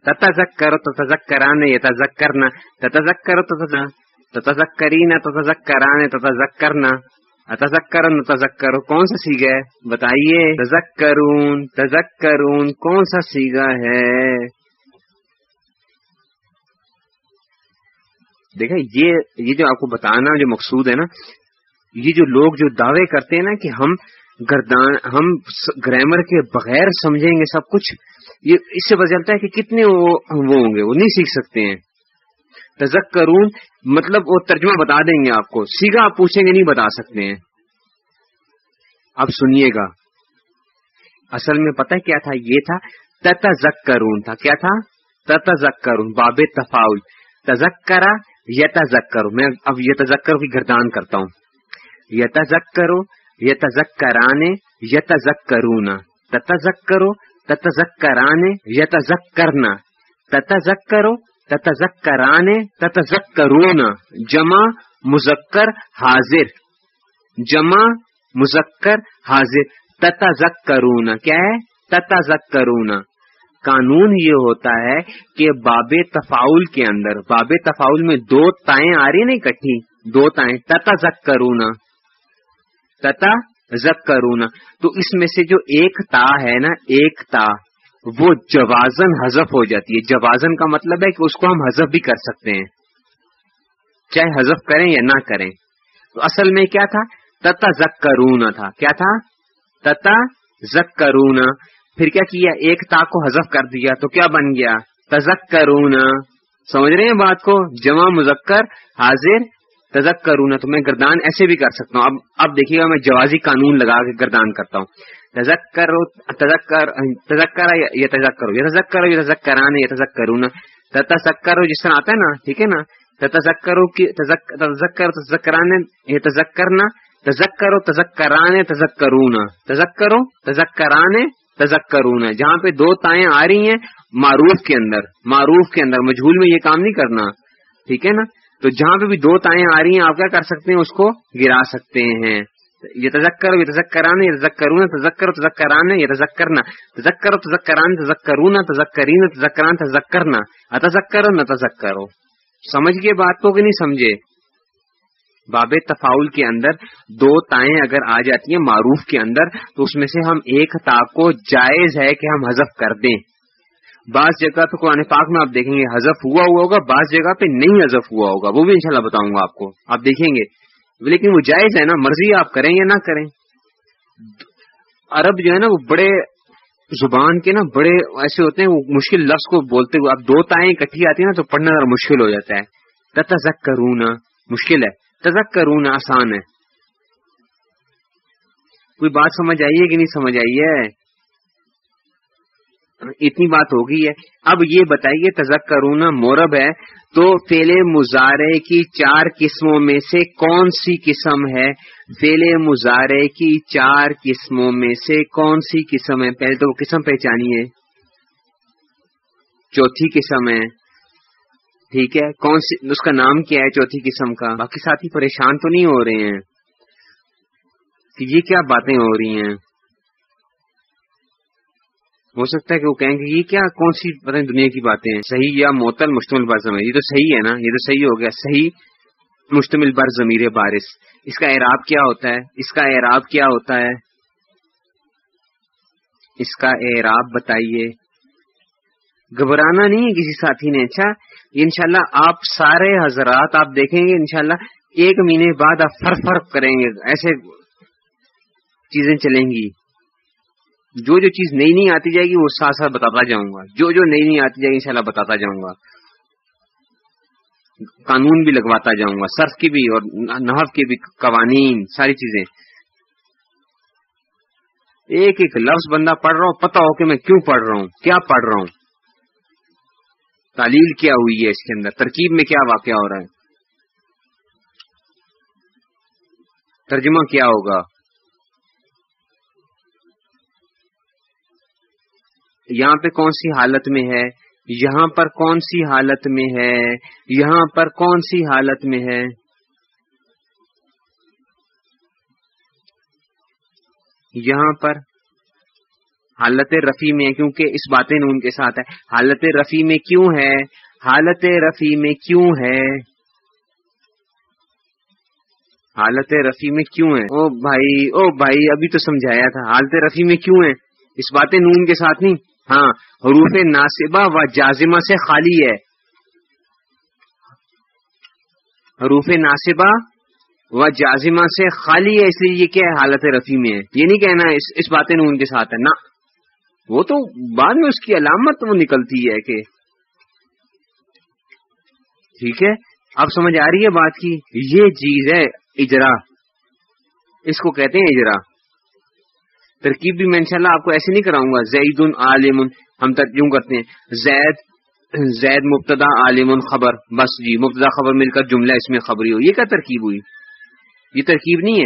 تتذکر تتذکران، یہ تذکرنا۔ تتذکر تتذکرین تتذکران تتذکرنا. اتذکر تذکر کون سا سیگا ہے؟ بتائیے. تذکرون تذکرون کون سا سیگا ہے؟ دیکھا یہ یہ جو آپ کو بتانا، جو مقصود ہے نا، یہ جو لوگ جو دعوے کرتے ہیں نا کہ ہم گردان، ہم گرامر کے بغیر سمجھیں گے سب کچھ، یہ، اس سے پتا چلتا ہے کہ کتنے وہ ہوں گے، وہ نہیں سیکھ سکتے ہیں۔ تذکرون مطلب وہ ترجمہ بتا دیں گے آپ کو۔ سیگا آپ پوچھیں گے نہیں، بتا سکتے ہیں۔ اب سنیے گا۔ اصل میں پتہ کیا تھا؟ یہ تھا تتذکرون تھا۔ کیا تھا؟ تتذکرون، باب تفاول تذکرا یتذکر میں اب یہ تذکر کی گردان کرتا ہوں۔ یتذکرو یتذکرانے یتذکرونا تتذکرو تتذکرانے یتذکرنا تتذکرو تتذکرانے تتذکرونا جمع، مذکر، حاضر. جمع، مذکر، حاضر. تتذکرونا کیا ہے؟ تتذکرونا قانون یہ ہوتا ہے کہ باب تفاول کے اندر، باب تفاول میں دو تائیں آ رہی نا اکٹھی دو تائیں. تتا زک کرونا تتا زک کرونا تو اس میں سے جو ایک تا ہے نا، ایک تا. وہ جوازن حذف ہو جاتی ہے۔ جوازن کا مطلب ہے کہ اس کو ہم حذف بھی کر سکتے ہیں۔ چاہے حذف کریں یا نہ کریں۔ تو اصل میں کیا تھا؟ تتا زک کرونا تھا۔ کیا تھا؟ تتا زک کرونا پھر کیا کیا؟ ایک تا کو حذف کر دیا تو کیا بن گیا؟ تزک کرونا سمجھ رہے ہیں بات کو؟ جمع مذکر، حاضر تزک کرونا تو میں گردان ایسے بھی کر سکتا ہوں۔ اب اب دیکھیے گا، میں جوازی قانون لگا کے گردان کرتا ہوں۔ تزک کرو تزک کر یہ تزک کرو یہ تزک کرو یہ کرانے تزک کرونا جس طرح آتا ہے نا، ٹھیک ہے نا؟ تزک کرو تزک کرو تزک کرانے یہ تزک کرنا تزک کرو تزک کرانے تزک کرونا تذکرون. جہاں پہ دو تائیں آ رہی ہیں، معروف کے اندر. معروف کے اندر. مجھول میں یہ کام نہیں کرنا. ٹھیک ہے نا؟ تو جہاں پہ بھی دو تائیں آ رہی ہیں، آپ کیا کر سکتے ہیں؟ اس کو گرا سکتے ہیں. یہ تذکر یہ تذکران یہ تذکرون تذکر تذکران یہ تذکرنا تذکر تذکران تذکرون تذکرین تذکران تذکرنا اتذکر نہ تذکرو سمجھ گئے بات کو کہ نہیں سمجھے. باب تفاول کے اندر دو تائیں اگر آ جاتی ہیں معروف کے اندر، تو اس میں سے ہم ایک تا کو جائز ہے کہ ہم حذف کر دیں. بعض جگہ تو قرآن پاک میں آپ دیکھیں گے حذف ہوا ہوا ہوگا، بعض جگہ پہ نہیں حذف ہوا ہوگا. وہ بھی انشاءاللہ بتاؤں گا آپ کو. آپ دیکھیں گے. لیکن وہ جائز ہے نا، مرضی آپ کریں یا نہ کریں۔ عرب جو ہے نا، وہ بڑے زبان کے نا، بڑے ایسے ہوتے ہیں، وہ مشکل لفظ کو بولتے ہوئے، اب دو تائیں اکٹھی آتی ہیں نا، تو پڑھنا ذرا مشکل ہو جاتا ہے۔ تتذکرون کرونا مشکل ہے۔ تذکرون آسان ہے۔ کوئی بات سمجھ آئیے کہ نہیں سمجھ آئی ہے؟ اتنی بات ہو گئی ہے۔ اب یہ بتائیے، تذکرون مورب ہے تو فیل مظاہرے کی چار قسموں میں سے کون سی قسم ہے؟ فیل مظاہرے کی چار قسموں میں سے کون سی قسم ہے؟ پہلے تو وہ قسم پہچانیے چوتھی قسم ہے۔ ٹھیک ہے، کون سی، اس کا نام کیا ہے چوتھی قسم کا؟ باقی ساتھی پریشان تو نہیں ہو رہے ہیں۔ کہ یہ کیا باتیں ہو رہی ہیں؟ ہو سکتا ہے کہ وہ کہیں گے یہ کیا کون سی پتہ دنیا کی باتیں ہیں؟ صحیح یا معطل مشتمل بر ضمیر؟ یہ تو صحیح ہے نا؟ یہ تو صحیح ہو گیا۔ صحیح مشتمل بر ضمیر بارش اس کا اعراب کیا ہوتا ہے؟ اس کا اعراب کیا ہوتا ہے؟ اس کا اعراب بتائیے۔ گھبرانا نہیں ہے کسی ساتھی نے؟ اچھا انشاءاللہ آپ سارے حضرات آپ دیکھیں گے، انشاءاللہ ایک مہینے بعد آپ فرق فرق کریں گے۔ ایسے چیزیں چلیں گی۔ جو جو چیز نئی نہیں آتی جائے گی وہ ساتھ ساتھ بتاتا جاؤں گا۔ جو جو نئی نہیں آتی جائے گی انشاءاللہ بتاتا جاؤں گا۔ قانون بھی لگواتا جاؤں گا سرف کی بھی اور نحف کی بھی، قوانین، ساری چیزیں۔ ایک ایک لفظ بندہ پڑھ رہا ہوں پتا ہو کہ میں کیوں پڑھ رہا ہوں، کیا پڑھ رہا ہوں۔ تعلیل کیا ہوئی ہے اس کے اندر؟ ترکیب میں کیا واقعہ ہو رہا ہے؟ ترجمہ کیا ہوگا؟ یہاں پہ کون سی حالت میں ہے؟ یہاں پر کون سی حالت میں ہے؟ یہاں پر کون سی حالت میں ہے؟ یہاں پر حالت رفیع میں کیونکہ اس باتیں نون کے ساتھ ہے حالت رفیع میں کیوں ہے؟ حالت رفیع میں کیوں ہے؟ حالت رفیع میں کیوں ہے؟ او بھائی او بھائی، ابھی تو سمجھایا تھا۔ حالت رفیع میں کیوں ہے؟ اس باتیں نون کے ساتھ نہیں۔ ہاں حروف ناصبہ و جازمہ سے خالی ہے۔ حروف ناصبہ و جازمہ سے خالی ہے اس لیے یہ کیا ہے حالت رفیع میں ہے۔ یہ نہیں کہنا اس, اس باتیں ان کے ساتھ ہے نا وہ تو بعد میں اس کی علامت وہ نکلتی ہے کہ ٹھیک ہے اب سمجھ آ رہی ہے بات کی یہ چیز ہے اجرا۔ اس کو کہتے ہیں اجرا۔ ترکیب بھی میں انشاءاللہ آپ کو ایسے نہیں کراؤں گا زید عالم ہم یوں کرتے ہیں، زید زید مبتدا عالم خبر، بس جی مبتدا خبر مل کر جملہ اس میں خبری ہو۔ یہ کیا ترکیب ہوئی؟ یہ ترکیب نہیں ہے،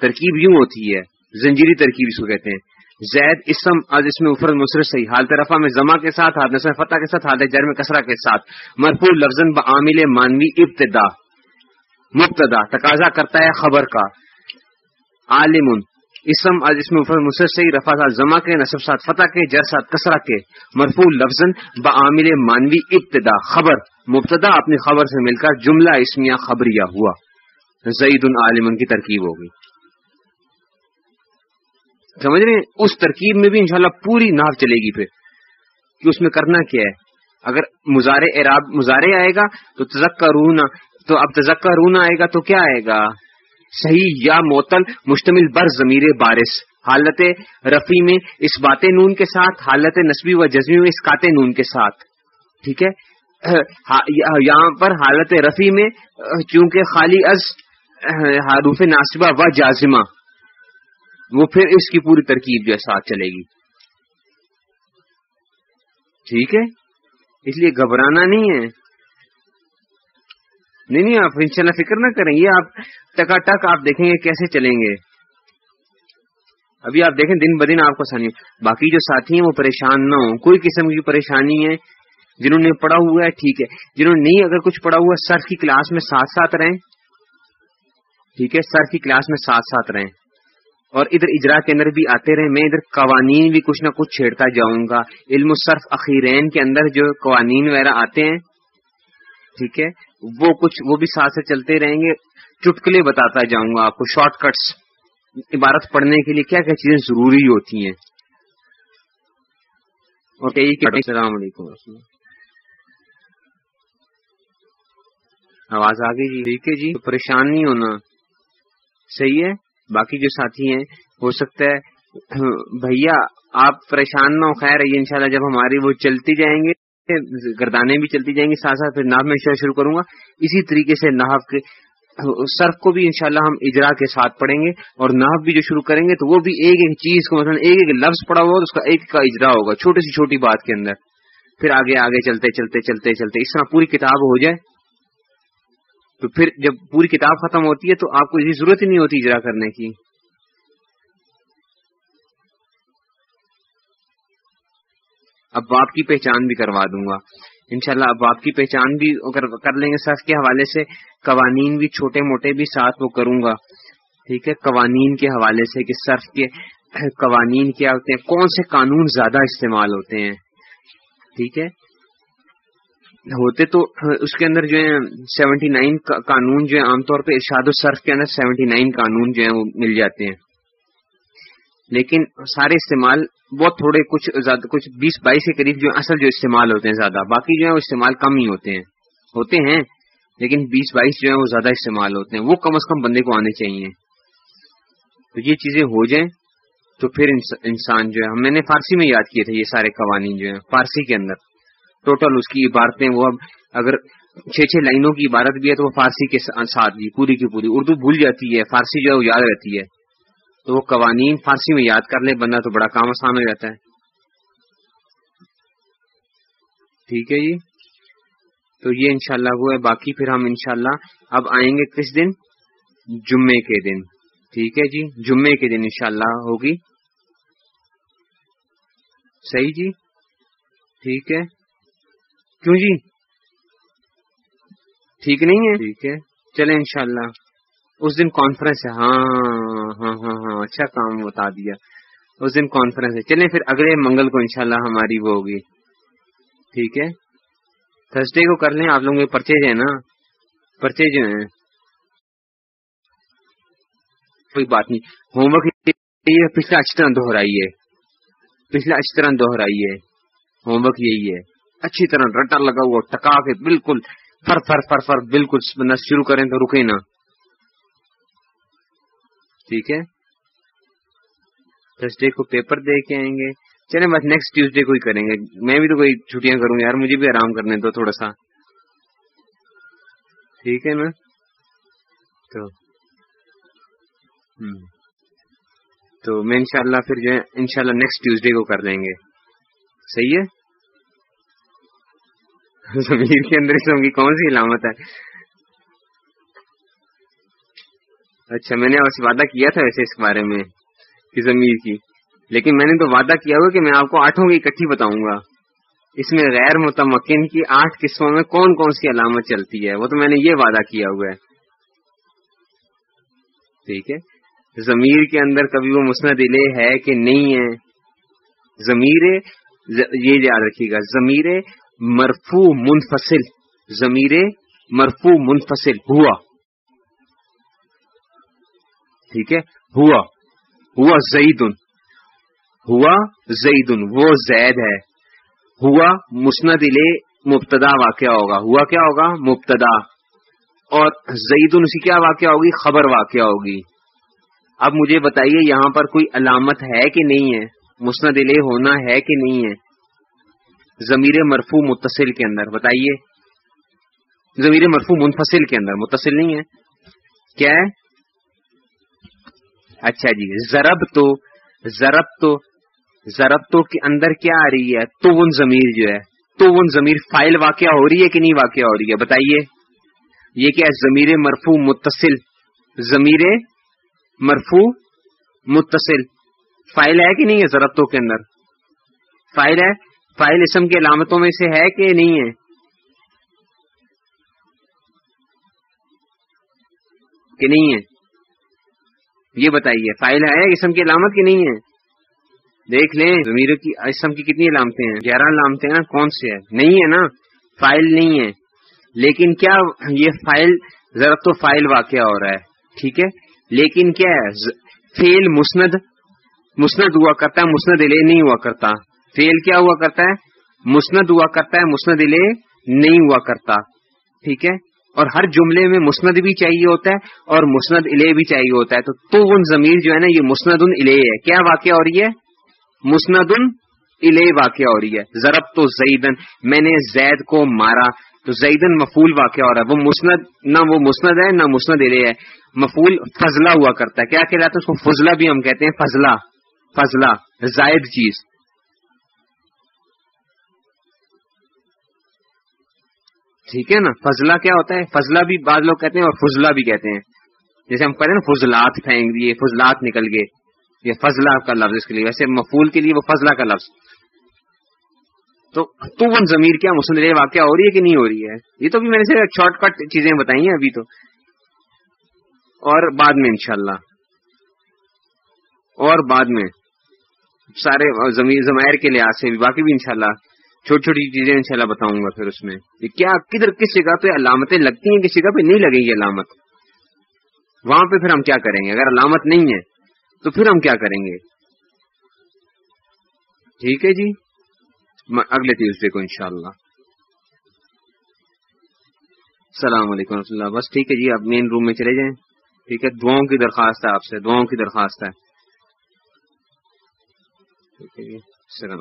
ترکیب یوں ہوتی ہے، زنجیری ترکیب اس کو کہتے ہیں۔ زید اسم، از اس میں افرد مصرف صحیح، حال طرفہ میں زما کے ساتھ، حال نصر فتح کے ساتھ، حال جر میں کسرا کے ساتھ۔ مرفوع لفظ بعامل مانوی ابتدا۔ مبتدا، تقاضا کرتا ہے خبر کا۔ عالم اسم آج اس میں مسرسی رفا سات زما کے، نصب سات فتح کے، جر سات کسرا کے۔ مرفوع لفظ بعامل مانوی ابتدا، خبر، مبتدا اپنی خبر سے مل کر جملہ اسمیا خبریا ہوا۔ زعید العالم کی ترکیب ہوگی۔ سمجھ رہے ہیں؟ اس ترکیب میں بھی انشاءاللہ پوری ناف چلے گی پھر۔ کہ اس میں کرنا کیا ہے؟ اگر مزارے اعراب مزارے آئے گا تو تزکا رونا تو اب تزکا رونا آئے گا تو کیا آئے گا؟ صحیح یا معطل مشتمل بر ضمیر بارش حالت رفیع میں اس بات نون کے ساتھ، حالت نسبی و جزمی میں اس کاتے نون کے ساتھ۔ ٹھیک ہے؟ ہاں، یہاں پر حالت رفیع میں، چونکہ خالی از، حروف ناصبہ و جازمہ۔ وہ پھر اس کی پوری ترکیب جو ہے ساتھ چلے گی۔ ٹھیک ہے؟ اس لیے گھبرانا نہیں ہے۔ نہیں نہیں، آپ ان شاء اللہ فکر نہ کریں، یہ آپ ٹکا ٹک آپ دیکھیں گے کیسے چلیں گے۔ ابھی آپ دیکھیں دن بدن آپ کو آسانی باقی جو ساتھی ہیں وہ پریشان نہ ہوں۔ کوئی قسم کی پریشانی ہے جنہوں نے پڑھا ہوا ہے، ٹھیک ہے۔ جنہوں نے نہیں، اگر کچھ پڑھا ہوا ہے، سر کی کلاس میں ساتھ ساتھ رہیں۔ ٹھیک ہے، سر کی کلاس میں ساتھ ساتھ رہیں۔ اور ادھر اجرا کے اندر بھی آتے رہے میں ادھر قوانین بھی کچھ نہ کچھ چھیڑتا جاؤں گا۔ علم الصرف اخیرین کے اندر جو قوانین وغیرہ آتے ہیں، ٹھیک ہے وہ کچھ وہ بھی ساتھ سے چلتے رہیں گے، چٹکلے بتاتا جاؤں گا آپ کو شارٹ کٹس عبارت پڑھنے کے لیے کیا کیا چیزیں ضروری ہوتی ہیں۔ السلام علیکم۔ آواز آ گئی جی۔ ٹھیک ہے جی پریشان نہیں ہونا۔ صحیح ہے؟ باقی جو ساتھی ہیں، ہو سکتا ہے۔ بھیا، آپ پریشان نہ ہو خیر، یہ انشاءاللہ جب ہماری وہ چلتی جائیں گے۔ گردانے بھی چلتی جائیں گی، ساتھ ساتھ پھر ناف میں شروع کروں گا۔ اسی طریقے سے ناف کے سرف کو بھی انشاءاللہ ہم اجرا کے ساتھ پڑھیں گے اور ناف بھی جو شروع کریں گے تو وہ بھی ایک ایک چیز کو مثلا ایک ایک لفظ پڑا ہوا تو اس کا ایک کا اجرا ہوگا، چھوٹی سی چھوٹی بات کے اندر۔ پھر آگے آگے چلتے چلتے چلتے چلتے اس طرح پوری کتاب ہو جائے۔ تو پھر جب پوری کتاب ختم ہوتی ہے تو آپ کو اسی ضرورت ہی نہیں ہوتی اجرا کرنے کی۔ اب باپ کی پہچان بھی کروا دوں گا۔ انشاءاللہ اب باپ کی پہچان بھی کر لیں گے سر کے حوالے سے، قوانین بھی چھوٹے موٹے بھی ساتھ وہ کروں گا۔ ٹھیک ہے؟ قوانین کے حوالے سے کہ صرف کے قوانین کیا ہوتے ہیں، کون سے قانون زیادہ استعمال ہوتے ہیں؟ ٹھیک ہے؟ ہوتے تو اس کے اندر جو ہے سیونٹی نائن قانون جو ہے عام طور پہ ارشاد الصرف کے اندر سیونٹی نائن قانون جو ہے وہ مل جاتے ہیں۔ لیکن سارے استعمال بہت تھوڑے، کچھ زیادہ، کچھ بیس، بائیس کے قریب جو اصل جو استعمال ہوتے ہیں زیادہ، باقی جو ہے وہ استعمال کم ہی ہوتے ہیں ہوتے ہیں، لیکن بیس، بائیس جو ہے وہ زیادہ استعمال ہوتے ہیں، وہ کم از کم بندے کو آنے چاہیے۔ تو یہ چیزیں ہو جائیں تو پھر انسان جو ہے میں نے فارسی میں یاد کیے تھے یہ سارے قوانین جو ہیں، فارسی کے اندر۔ ٹوٹل اس کی عبارتیں، وہ اب اگر چھ چھ لائنوں کی عبارت بھی ہے تو وہ فارسی کے ساتھ بھی، پوری کی پوری۔ اردو بھول جاتی ہے، فارسی جو ہے وہ یاد رہتی ہے۔ تو وہ قوانین فارسی میں یاد کر لے بندہ تو بڑا کام آسان ہو جاتا ہے۔ ٹھیک ہے جی؟ تو یہ انشاءاللہ وہ ہے، باقی پھر ہم انشاءاللہ اب آئیں گے کس دن؟ جمعے کے دن۔ ٹھیک ہے جی؟ جمعے کے دن انشاءاللہ ہوگی۔ صحیح جی؟ ٹھیک ہے۔ کیوں جی؟ ٹھیک نہیں ہے؟ ٹھیک ہے۔ چلے انشاءاللہ۔ اس دن کانفرنس ہے۔ ہاں ہاں ہاں ہاں اچھا کام بتا دیا۔ اس دن کانفرنس ہے۔ چلیں پھر اگلے منگل کو انشاءاللہ ہماری وہ ہوگی۔ ٹھیک ہے؟ تھرسڈے کو کر لیں۔ آپ لوگوں کے پرچے جو ہے نا؟ پرچے جو ہیں۔ کوئی بات نہیں۔ ہوم ورک پچھلا اچھی طرح دوہرائیے پچھلا اچھی طرح دوہرائیے ہوم ورک یہی ہے۔ اچھی طرح رٹا لگا ہوا، ٹکا کے بالکل، فر فر فر فر، بالکل۔ شروع کریں تو رکے نا۔ ٹھیک ہے؟ تھرسڈے کو پیپر دے کے آئیں گے۔ چلیں بس نیکسٹ ٹیوزڈے کو ہی کریں گے۔ میں بھی تو کوئی چھٹیاں کروں یار، مجھے بھی آرام کرنے دو تھوڑا سا۔ ٹھیک ہے نا؟ تو تو میں انشاءاللہ پھر جو ہے، انشاءاللہ نیکسٹ ٹیوزڈے کو کر دیں گے۔ صحیح ہے؟ زمین کے اندر اسم کی کون سی علامت ہے؟ اچھا میں نے وعدہ کیا تھا ویسے اس بارے میں کی ضمیر کی۔ لیکن میں نے تو وعدہ کیا ہوا کہ میں آپ کو آٹھوں کی اکٹھی بتاؤں گا۔ اس میں غیر متمکن کی آٹھ قسموں میں کون کون سی علامت چلتی ہے؟ وہ تو میں نے یہ وعدہ کیا ہوا ہے۔ ٹھیک ہے۔ ضمیر کے اندر کبھی وہ مسند علیہ ہے کہ نہیں ہے؟ ضمیر، یہ یاد رکھیے گا، ضمیر مرفو منفصل۔ ضمیر مرفو منفصل ہوا۔ ٹھیک ہے؟ ہوا. ہوا زید ہوا زید وہ زید ہے. ہوا مسند علیہ مبتدا واقعہ ہوگا. ہوا کیا ہوگا؟ مبتدا. اور زید اسی کیا واقعہ ہوگی؟ خبر واقعہ ہوگی. اب مجھے بتائیے، یہاں پر کوئی علامت ہے کہ نہیں ہے؟ مسند علیہ ہونا ہے کہ نہیں ہے؟ ضمیر مرفو متصل کے اندر. بتائیے. ضمیر مرفو منفصل کے اندر. متصل نہیں ہے. کیا ہے؟ اچھا جی ضرب تو ضرب تو ضرب تو کے اندر کیا آ رہی ہے؟ تو وہ ضمیر جو ہے تو وہ ضمیر فائل واقع ہو رہی ہے کہ نہیں واقع ہو رہی ہے؟ بتائیے، یہ کیا ہے؟ ضمیر مرفو متصل، ضمیر مرفو متصل۔ فائل ہے کہ نہیں ہے ضربتوں کے اندر؟ فائل ہے، فائل اسم کی علامتوں میں سے ہے کہ نہیں ہے؟ کہ نہیں ہے؟ یہ بتائیے، فائل ہے اسم کی علامت کی نہیں ہے؟ دیکھ لیں ضمیر کی، اسم کی کتنی علامتیں ہیں؟ گیارہ علامتیں ہیں، کون سے ہے؟ نہیں ہے نا؟ فائل نہیں ہے۔ لیکن کیا یہ فائل ضرب تو فائل واقع ہو رہا ہے، ٹھیک ہے؟ لیکن کیا ہے؟ فیل مسند مسند ہوا کرتا ہے، مسند علیہ نہیں ہوا کرتا۔ فیل کیا ہوا کرتا ہے؟ مسند ہوا کرتا ہے، مسند علیہ نہیں ہوا کرتا۔ ٹھیک ہے؟ اور ہر جملے میں مسند بھی چاہیے ہوتا ہے اور مسند الہ بھی چاہیے ہوتا ہے۔ تو تو ان ضمیر جو ہے نا، یہ مسند الہ ہے۔ کیا واقعہ ہو رہی ہے؟ مسند الہ واقع ہو رہی ہے۔ ضرب تو زیدن، میں نے زید کو مارا۔ تو زیدن مفول واقع ہو رہا ہے۔ وہ مسند، نہ وہ مسند ہے، نہ مسند الہ ہے۔ مفول فضلہ ہوا کرتا ہے۔ کیا کہلاتا ہے؟ اس کو فضلہ بھی ہم کہتے ہیں، فضلہ فضلہ، زائد چیز۔ ٹھیک ہے نا؟ فضلہ کیا ہوتا ہے؟ فضلہ بھی بعض لوگ کہتے ہیں اور فضلہ بھی کہتے ہیں۔ جیسے ہم کہتے ہیں نا، فضلات پھینک دیے، فضلات نکل گئے۔ یہ فضلہ کا لفظ اس کے لیے۔ ویسے مفول کے لیے وہ فضلہ کا لفظ۔ تو تو ون ضمیر کیا مسلم واقعہ ہو رہی ہے کہ نہیں ہو رہی ہے؟ یہ تو بھی میں نے شارٹ کٹ چیزیں بتائی ہیں ابھی تو۔ اور بعد میں انشاءاللہ۔ اور بعد میں۔ سارے ضمیر کے لحاظ سے باقی بھی انشاءاللہ۔ چھوٹی چھوٹی چیزیں انشاءاللہ بتاؤں گا پھر اس میں۔ کیا کدھر کس جگہ پہ علامتیں لگتی ہیں، کس جگہ پہ نہیں لگیں گی علامت؟ وہاں پہ پھر ہم کیا کریں گے؟ اگر علامت نہیں ہے تو پھر ہم کیا کریں گے؟ ٹھیک ہے جی؟ اگلے ٹیوزڈے کو انشاءاللہ السلام علیکم و اللہ۔ بس ٹھیک ہے جی آپ مین روم میں چلے جائیں۔ ٹھیک ہے، دعاؤں کی درخواست ہے آپ سے، دعاؤں کی درخواست ہے۔ ٹھیک ہے جی السلام